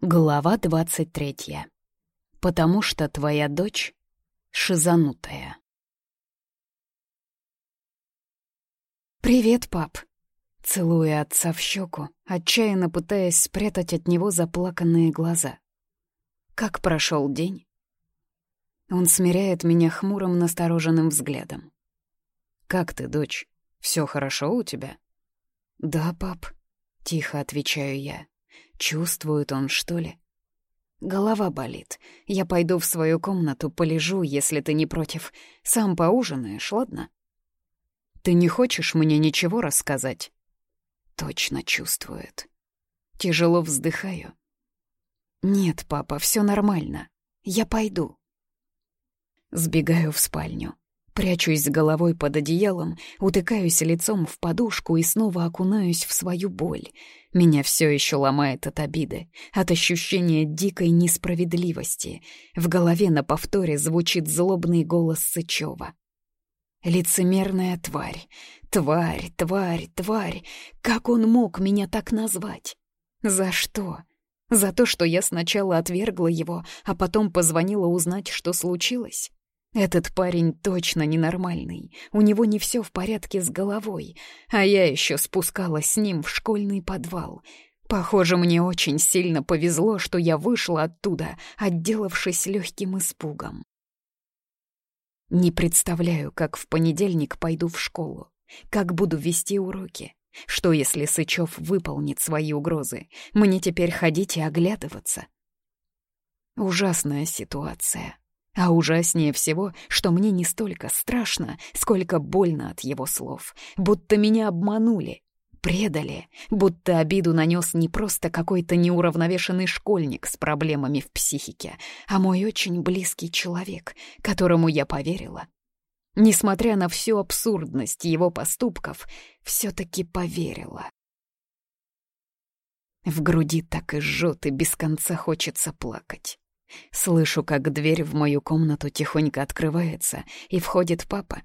Глава двадцать третья. Потому что твоя дочь шизанутая. «Привет, пап!» Целуя отца в щеку, отчаянно пытаясь спрятать от него заплаканные глаза. «Как прошел день?» Он смиряет меня хмурым, настороженным взглядом. «Как ты, дочь? Все хорошо у тебя?» «Да, пап», — тихо отвечаю я. Чувствует он, что ли? Голова болит. Я пойду в свою комнату, полежу, если ты не против. Сам поужинаешь, ладно? Ты не хочешь мне ничего рассказать? Точно чувствует. Тяжело вздыхаю. Нет, папа, все нормально. Я пойду. Сбегаю в спальню. Прячусь головой под одеялом, утыкаюсь лицом в подушку и снова окунаюсь в свою боль. Меня все еще ломает от обиды, от ощущения дикой несправедливости. В голове на повторе звучит злобный голос Сычева. Лицемерная тварь, тварь, тварь, тварь. Как он мог меня так назвать? За что? За то, что я сначала отвергла его, а потом позвонила узнать, что случилось? Этот парень точно ненормальный, у него не все в порядке с головой, а я еще спускалась с ним в школьный подвал. Похоже, мне очень сильно повезло, что я вышла оттуда, отделавшись легким испугом. Не представляю, как в понедельник пойду в школу, как буду вести уроки. Что, если Сычев выполнит свои угрозы? Мне теперь ходить и оглядываться. Ужасная ситуация. А ужаснее всего, что мне не столько страшно, сколько больно от его слов. Будто меня обманули, предали, будто обиду нанес не просто какой-то неуравновешенный школьник с проблемами в психике, а мой очень близкий человек, которому я поверила. Несмотря на всю абсурдность его поступков, все-таки поверила. В груди так и жжет, и без конца хочется плакать. Слышу, как дверь в мою комнату тихонько открывается, и входит папа.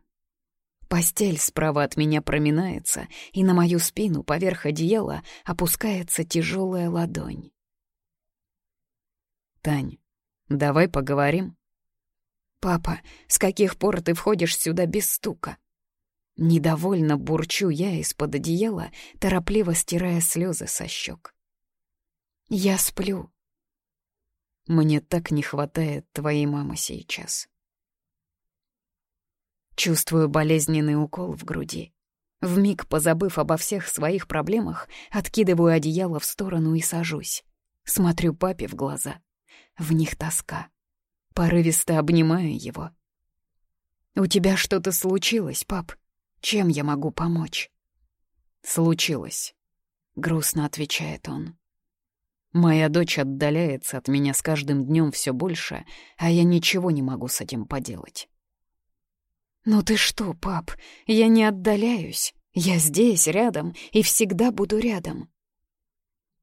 Постель справа от меня проминается, и на мою спину поверх одеяла опускается тяжелая ладонь. «Тань, давай поговорим?» «Папа, с каких пор ты входишь сюда без стука?» Недовольно бурчу я из-под одеяла, торопливо стирая слезы со щек. «Я сплю», мне так не хватает твоей мамы сейчас. Чувствую болезненный укол в груди. Вмиг позабыв обо всех своих проблемах, откидываю одеяло в сторону и сажусь. Смотрю папе в глаза. В них тоска. Порывисто обнимаю его. «У тебя что-то случилось, пап? Чем я могу помочь?» «Случилось», — грустно отвечает он. Моя дочь отдаляется от меня с каждым днем все больше, а я ничего не могу с этим поделать. «Ну ты что, пап, я не отдаляюсь. Я здесь, рядом, и всегда буду рядом».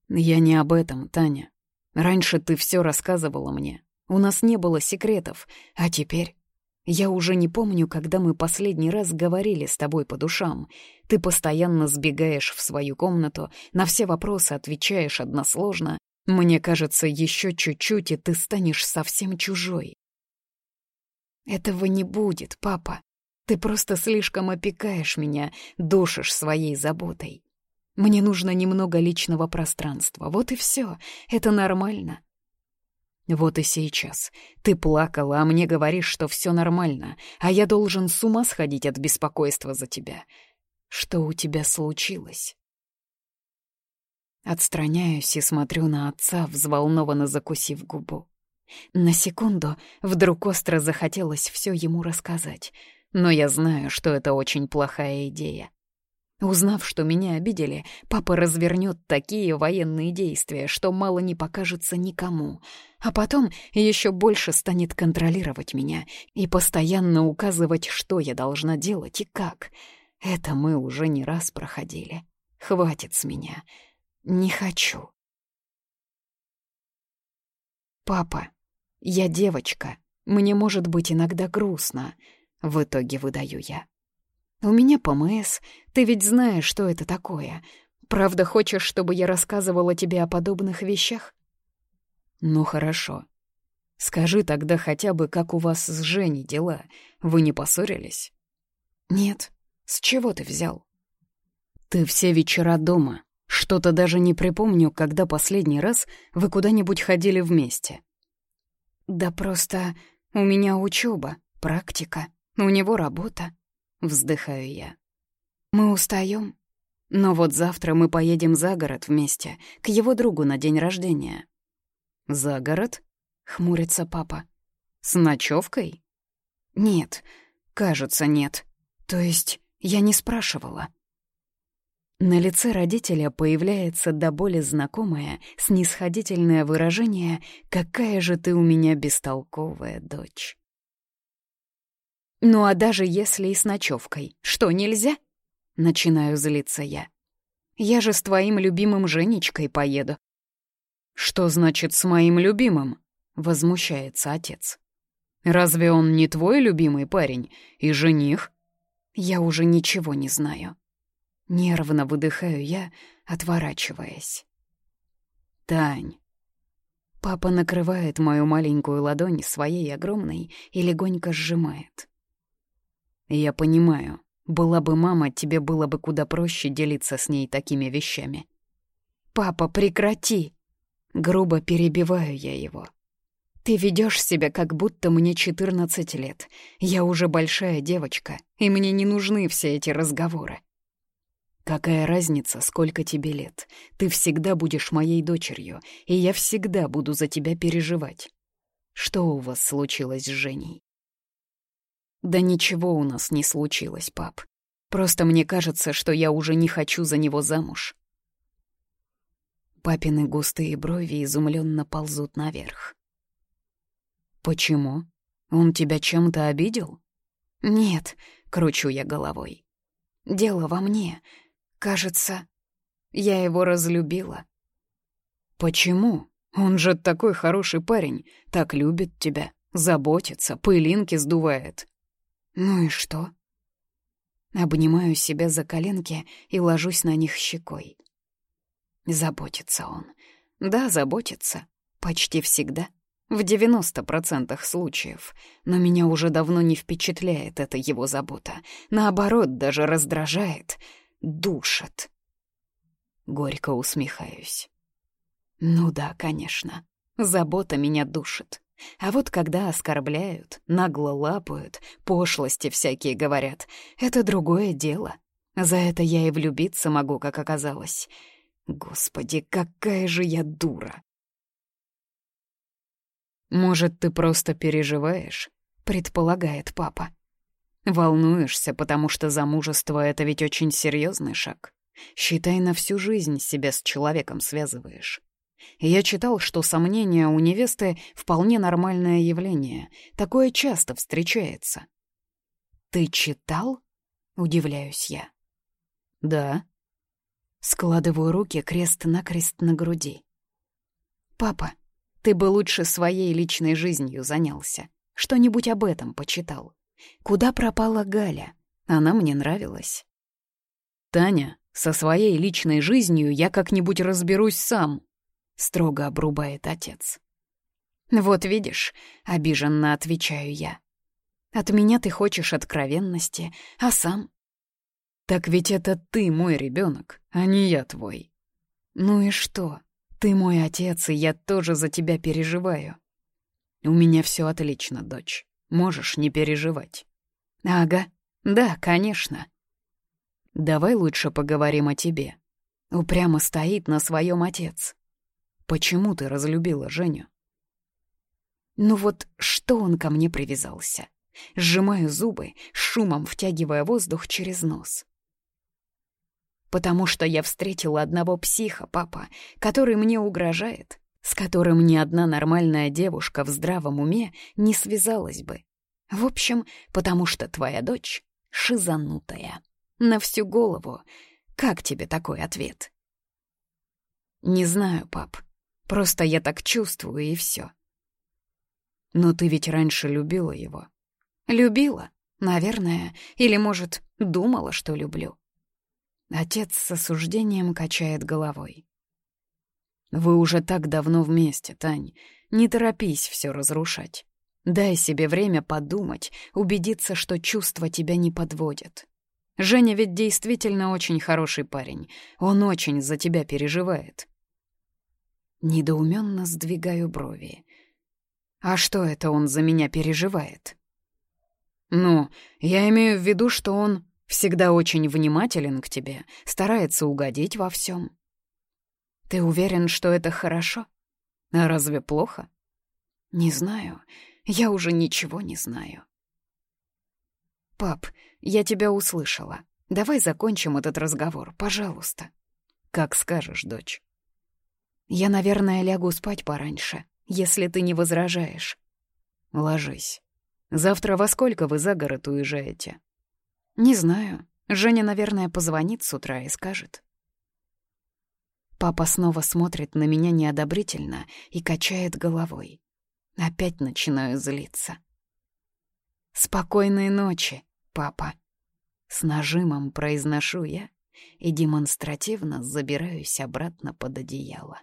«Я не об этом, Таня. Раньше ты все рассказывала мне. У нас не было секретов, а теперь...» Я уже не помню, когда мы последний раз говорили с тобой по душам. Ты постоянно сбегаешь в свою комнату, на все вопросы отвечаешь односложно. Мне кажется, еще чуть-чуть, и ты станешь совсем чужой. Этого не будет, папа. Ты просто слишком опекаешь меня, душишь своей заботой. Мне нужно немного личного пространства. Вот и все. Это нормально. Вот и сейчас. Ты плакала, а мне говоришь, что все нормально, а я должен с ума сходить от беспокойства за тебя. Что у тебя случилось? Отстраняюсь и смотрю на отца, взволнованно закусив губу. На секунду вдруг остро захотелось все ему рассказать, но я знаю, что это очень плохая идея. Узнав, что меня обидели, папа развернет такие военные действия, что мало не покажется никому, а потом еще больше станет контролировать меня и постоянно указывать, что я должна делать и как. Это мы уже не раз проходили. Хватит с меня. Не хочу. «Папа, я девочка. Мне может быть иногда грустно», — в итоге выдаю я. «У меня ПМС. Ты ведь знаешь, что это такое. Правда, хочешь, чтобы я рассказывала тебе о подобных вещах?» Ну хорошо. Скажи тогда хотя бы, как у вас с Женей дела? Вы не поссорились? Нет. С чего ты взял? Ты все вечера дома. Что-то даже не припомню, когда последний раз вы куда-нибудь ходили вместе. Да просто у меня учеба, практика, у него работа. Вздыхаю я. Мы устаем. Но вот завтра мы поедем за город вместе, к его другу на день рождения. «За город?» — хмурится папа. «С ночевкой?» «Нет, кажется, нет. То есть я не спрашивала». На лице родителя появляется до боли знакомое, снисходительное выражение «Какая же ты у меня бестолковая дочь». «Ну а даже если и с ночевкой, что, нельзя?» Начинаю злиться я. «Я же с твоим любимым Женечкой поеду». «Что значит «с моим любимым»?» — возмущается отец. «Разве он не твой любимый парень и жених?» «Я уже ничего не знаю». Нервно выдыхаю я, отворачиваясь. «Тань». Папа накрывает мою маленькую ладонь своей огромной и легонько сжимает. «Я понимаю, была бы мама, тебе было бы куда проще делиться с ней такими вещами». «Папа, прекрати!» Грубо перебиваю я его. «Ты ведешь себя, как будто мне 14 лет. Я уже большая девочка, и мне не нужны все эти разговоры. Какая разница, сколько тебе лет? Ты всегда будешь моей дочерью, и я всегда буду за тебя переживать. Что у вас случилось с Женей? Да ничего у нас не случилось, пап. Просто мне кажется, что я уже не хочу за него замуж. Папины густые брови изумленно ползут наверх. «Почему? Он тебя чем-то обидел?» «Нет», — кручу я головой. «Дело во мне. Кажется, я его разлюбила. Почему? Он же такой хороший парень, так любит тебя, заботится, пылинки сдувает. Ну и что? Обнимаю себя за коленки и ложусь на них щекой. Заботится он. Да, заботится. Почти всегда. В 90% случаев. Но меня уже давно не впечатляет эта его забота. Наоборот, даже раздражает — душат. Горько усмехаюсь. Ну да, конечно, забота меня душит. А вот когда оскорбляют, нагло лапают, пошлости всякие говорят, это другое дело. За это я и влюбиться могу, как оказалось. Господи, какая же я дура. «Может, ты просто переживаешь?» — предполагает папа. Волнуешься, потому что замужество — это ведь очень серьезный шаг. Считай, на всю жизнь себя с человеком связываешь. Я читал, что сомнения у невесты — вполне нормальное явление. Такое часто встречается. «Ты читал?» — удивляюсь я. «Да». Складываю руки крест-накрест на груди. «Папа, ты бы лучше своей личной жизнью занялся. Что-нибудь об этом почитал. Куда пропала Галя? Она мне нравилась. «Таня, со своей личной жизнью я как-нибудь разберусь сам», — строго обрубает отец. «Вот видишь», — обиженно отвечаю я. «От меня ты хочешь откровенности, а сам...» «Так ведь это ты мой ребенок, а не я твой». «Ну и что? Ты мой отец, и я тоже за тебя переживаю». «У меня все отлично, дочь. Можешь не переживать». «Ага, да, конечно». «Давай лучше поговорим о тебе». Упрямо стоит на своем отец. «Почему ты разлюбила Женю?» Ну вот что он ко мне привязался? Сжимаю зубы, шумом втягивая воздух через нос. Потому что я встретила одного психа, папа, который мне угрожает, с которым ни одна нормальная девушка в здравом уме не связалась бы. В общем, потому что твоя дочь шизанутая. На всю голову. Как тебе такой ответ? Не знаю, пап. Просто я так чувствую, и все. Но ты ведь раньше любила его. Любила, наверное, или, может, думала, что люблю. Отец с осуждением качает головой. Вы уже так давно вместе, Тань. Не торопись все разрушать. Дай себе время подумать, убедиться, что чувства тебя не подводят. Женя ведь действительно очень хороший парень. Он очень за тебя переживает. Недоуменно сдвигаю брови. А что это он за меня переживает? Ну, я имею в виду, что он всегда очень внимателен к тебе, старается угодить во всем. Ты уверен, что это хорошо? А разве плохо? Не знаю. Я уже ничего не знаю. Пап, я тебя услышала. Давай закончим этот разговор, пожалуйста. Как скажешь, дочь. Я, наверное, лягу спать пораньше, если ты не возражаешь. Ложись. Завтра во сколько вы за город уезжаете? Не знаю. Женя, наверное, позвонит с утра и скажет. Папа снова смотрит на меня неодобрительно и качает головой. Опять начинаю злиться. «Спокойной ночи, папа!» С нажимом произношу я и демонстративно забираюсь обратно под одеяло.